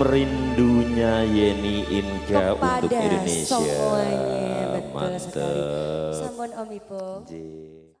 rindunya Yeni Inka Kepada untuk Indonesia. semuanya, betul Mantap. sekali. Sampun Om. Jee.